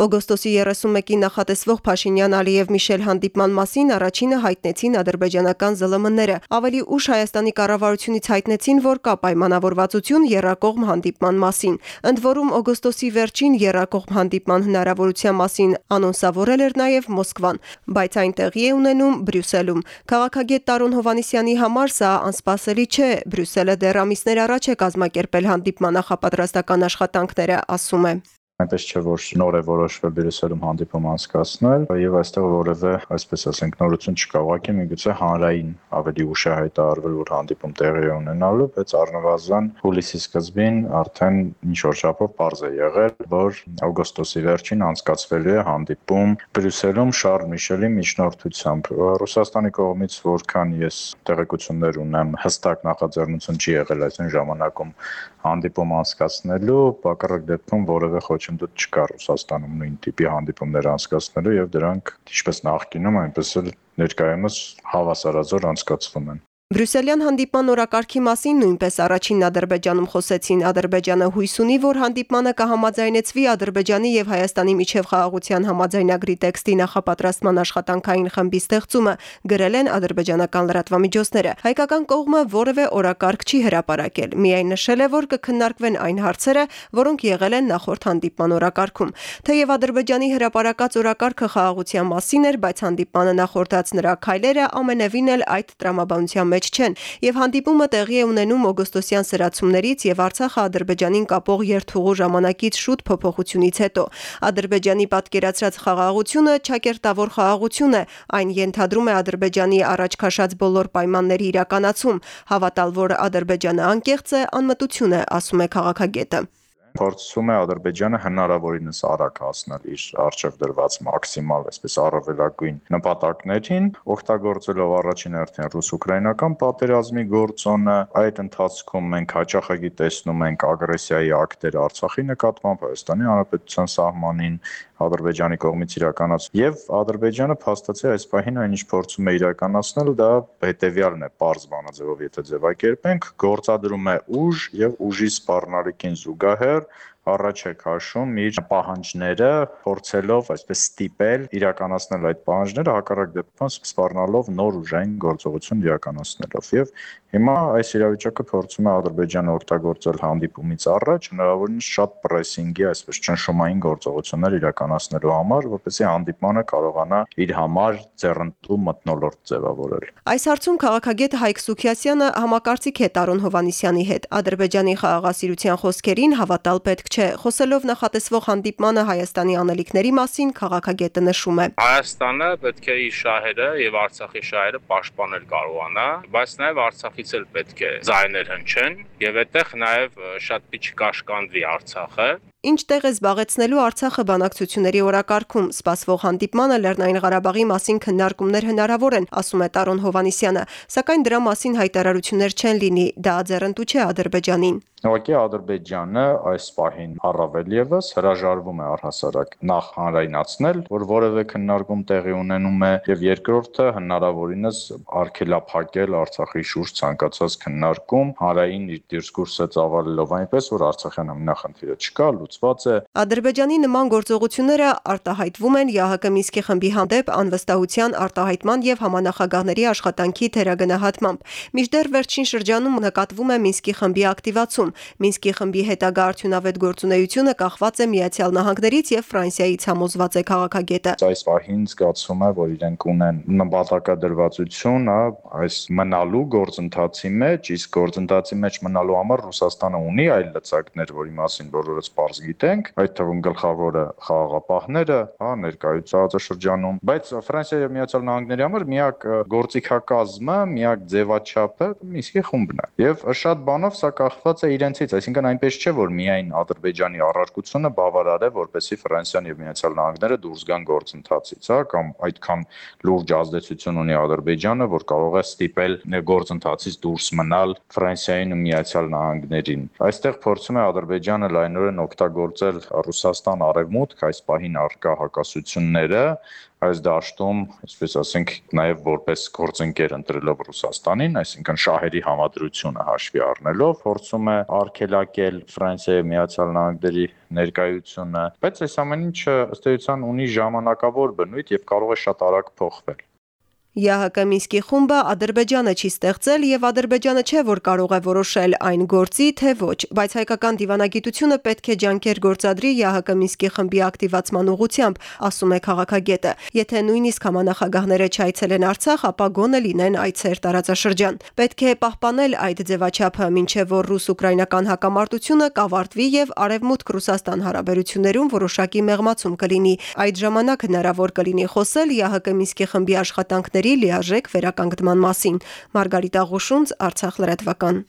Օգոստոսի 31-ին նախատեսվող Փաշինյան-Ալիև-Միշել հանդիպման մասին առաջինը հայտնեցին ադրբեջանական ԶԼՄ-ները։ Ավելի ուշ Հայաստանի կառավարությունից հայտնեցին, որ կա պայմանավորվածություն երրակողմ հանդիպման մասին։ Ընդ որում օգոստոսի վերջին երրակողմ հանդիպման հնարավորության մասին անոնսավորել էր նաև Մոսկվան, բայց այն տեղի է ունենում Բրյուսելում։ Քաղաքագետ Տարոն Հովանիսյանի համար սա անսպասելի չէ։ Բրյուսելը դեռ ամիսներ առաջ է կազմակերպել հանդիպման նախապատրաստական աշխատանքները, ասում է այնպես չէ որ նոր է որոշվել Բրյուսելում հանդիպում անցկացնել եւ այստեղ որևէ, այսպես ասենք, նորություն չկա։ Ուղղակի միգուցե հանրային ավելի ուշ է հայտարարվել, որ հանդիպում տեղի ունենալու, բայց առնվազն հուլիսի սկզբին արդեն ինչ որ չափով པարզ է եղել, որ օգոստոսի վերջին անցկացվելու է հանդիպում Բրյուսելում Շարլ Միշելի միջնորդությամբ։ Ռուսաստանի կողմից որքան ես տեղեկություններ ունեմ, հստակ նախաձեռնություն չի եղել այսին ժամանակում հանդիպում անցկացնելու, բակառակ դեպքում որևէ խոչ խոչընդոտ չկա Ռուսաստանում նույն տիպի հանդիպումներ անցկացնելու եւ դրանք ինչպես նախկինում, այնպես էլ ներկայումս հավասարազոր անցկացվում են։ Բրյուսելյան հանդիպման օրակարգի մասին նույնպես առաջինն Ադրբեջանում խոսեցին։ Ադրբեջանը հույս ունի, որ հանդիպմանը կհամաձայնեցվի Ադրբեջանի եւ Հայաստանի միջև խաղաղության համաձայնագրի տեքստի նախապատրաստման աշխատանքային խմբի ստեղծումը, գրել են ադրբեջանական լրատվամիջոցները։ Հայկական կողմը որևէ օրակարգ չի հրապարակել, միայն նշել է, որ կքննարկվեն այն հարցերը, որոնք եղել են նախորդ հանդիպման օրակարգում։ Թեև Ադրբեջանի հրապարակած օրակարգը խաղաղության մասին էր, բայց հանդիպմանը նախորդած նրա քայլերը ամենևին էլ այդ տրամաբանության մեջ չեն եւ հանդիպումը տեղի է ունենում օգոստոսյան սրացումներից եւ Արցախը Ադրբեջանին կապող երթուղու ժամանակից շուտ փոփոխությունից հետո։ Ադրբեջանի պատկերացրած խաղաղությունը ճակերտավոր խաղաղություն է, այն ենթադրում է Ադրբեջանի առաջ քաշած բոլոր պայմանների իրականացում։ Հավատալ, որ Ադրբեջանը անկեղծ է, անմտություն է, ասում է քաղաքագետը փորձում է Ադրբեջանը հնարավորինս արագ հասնել իր արժեվ դրված մաքսիմալ, այսպես առավելագույն նպատակներին, օգտագործելով առաջին հերթին ռուս-ուկրաինական պատերազմի գործոնը, այդ ընթացքում մենք հաճախակի տեսնում ենք ագրեսիայի ակտեր Արցախի նկատմամբ Հայաստանի Հանրապետության սահմանին, Ադրբեջանի կողմից իրականացվում եւ Ադրբեջանը փաստացի այս պահին այնինչ փորձում է իրականացնել դա հետեւյալն է པարզ բանաձևով եթե ձևակերպենք. Գործադրում է ուժ եւ ուժի սպառնալիքին զուգահեռ error առաջ է քաշում իր պահանջները, փորձելով այսպես ստիպել իրականացնել այդ պահանջները հակառակ դեպքում սպառնալով նոր ուժային գործողություն իրականացնելով։ Եվ հիմա այս իրավիճակը փորձում է Ադրբեջանը օգտագործել հանդիպումից առաջ հնարավորինս շատ պրեսինգի, այսպես ճնշումային գործողություններ իրականացնելու համար, որպեսզի հանդիպմանը կարողանա իր համար ձեռնտու մտնոլորտ ձևավորել։ Այս հարցում քաղաքագետ Հայկ Սուքիասյանը համակարծիք է Տարոն Հովանիսյանի հետ։ Ադրբեջանի խաղաղասիրության խոսքերին հավատալ պետք չէ։ Խոսելով նախատեսվող հանդիպմանը Հայաստանի անելիքների մասին քաղաքագետը նշում է. Հայաստանը պետք է իր շահերը եւ Արցախի շահերը պաշտպանել կարողանա, բայց նաեւ Արցախից էլ պետք է զայներ հնչեն եւ այդտեղ նաեւ շատ պիչ կաշկանդվի Արցախը Ինչ տեղ է զբաղեցնելու Արցախը բանակցությունների օրակարգում։ Սպասվող հանդիպմանը Լեռնային Ղարաբաղի մասին քննարկումներ հնարավոր են, ասում է Տարոն Հովանիսյանը, սակայն դրա մասին հայտարարություններ չեն լինի։ Դա ձեռնտու չէ Ադրբեջանին։ Ուղղակի Ադրբեջանը այս պահին առավել եւս հրաժարվում է առհասարակ նախ հանրայնացնել, որ որևէ քննարկում տեղի ունենում է, եւ երկրորդը հնարավորինս արգելափակել Արցախի շուրջ ցանկացած քննարկում, հանրային իր դիսկուրսը ծավալելով այնպես, որ Արցախյան ամենախնդիրը չկա, լուծված է։ Ադրբեջանի նման գործողությունները արտահայտվում են ՀՀԿ Մինսկի խմբի հանդեպ անվստահության արտահայտման եւ համանախագահների աշխատանքի թերագնահատմամբ։ Միջդեռ վերջին շրջանում նկատվում է Մինսկի խմբի ակտիվացում։ Մինսկի խմբի հետագա արդյունավետ գործունեությունը կախված է Միացյալ Նահանգներից եւ Ֆրանսիայից համոզված է քաղաքագետը։ Այս պահին զգացվում է, որ իրենք ունեն նպատակադրվածություն, այս մնալու գործընթացի մեջ, իսկ գործընթացի մեջ մնալու համար Ռուսաստանը ունի այլ լծակներ, որի մասին բոլորս པարզ գիտենք, այդ թվում գլխավորը խաղաղապահները, հա, ներկայացած շրջանում, բայց Ֆրանսիա եւ Միացյալ Նահանգների համար միակ գործիքակազմը, միակ ձևաչափը Մինսկի խումբն է։ Եվ շատ բանով սա կախված է իրենցից, այսինքն այնպես չէ, որ միայն Ադրբեջանի առարկությունը բավարար է, որպեսզի Ֆրանսիան եւ Միացյալ Նահանգները դուրս գան գործընթացից, հա, կամ այդքան լուրջ ազդեցություն ունի Ադրբեջանը, որ կարող է ստիպել գործընթացից դուրս մնալ Ֆրանսիային ու Միացյալ Նահանգներին։ Այստեղ փորձում է Ադրբեջանը լայնորեն օգտագործել օգտագործել Ռուսաստան-Արևմուտք այս պահին արկա հակասությունները այս դաշտում, այսպես ասենք, նաև որպես գործընկեր ընտրելով Ռուսաստանին, այսինքն շահերի համադրությունը հաշվի առնելով, փորձում է արգելակել Ֆրանսիայի Միացյալ Նահանգների ներկայությունը, բայց այս ամեն ինչը ըստ էության ունի ժամանակավոր բնույթ եւ կարող է շատ արագ փոխվել։ ԵԱՀԿ Մինսկի խումբը Ադրբեջանը չի ստեղծել եւ Ադրբեջանը չէ որ կարող է որոշել այն գործի թե ոչ, բայց հայկական դիվանագիտությունը պետք է ջանքեր գործադրի ԵԱՀԿ Մինսկի խմբի ակտիվացման ուղղությամբ, ասում է քաղաքագետը։ Եթե նույնիսկ համանախագահները չայցելեն Արցախ, ապա գոնե լինեն այցեր տարածաշրջան։ Պետք է պահպանել այդ ձևաչափը, ինչեւ որ ռուս-ուկրաինական հակամարտությունը կավարտվի եւ արևմուտք-Ռուսաստան հարաբերություններում որոշակի մեղմացում կլինի։ Այդ ժամանակ հնարավոր կլինի խոսել ԵԱՀԿ Մինսկի խմբի աշխատանքների լիարժեք վերականգնման մասին։ Մարգարիտ Աղուշունց, Արցախ լրատվական։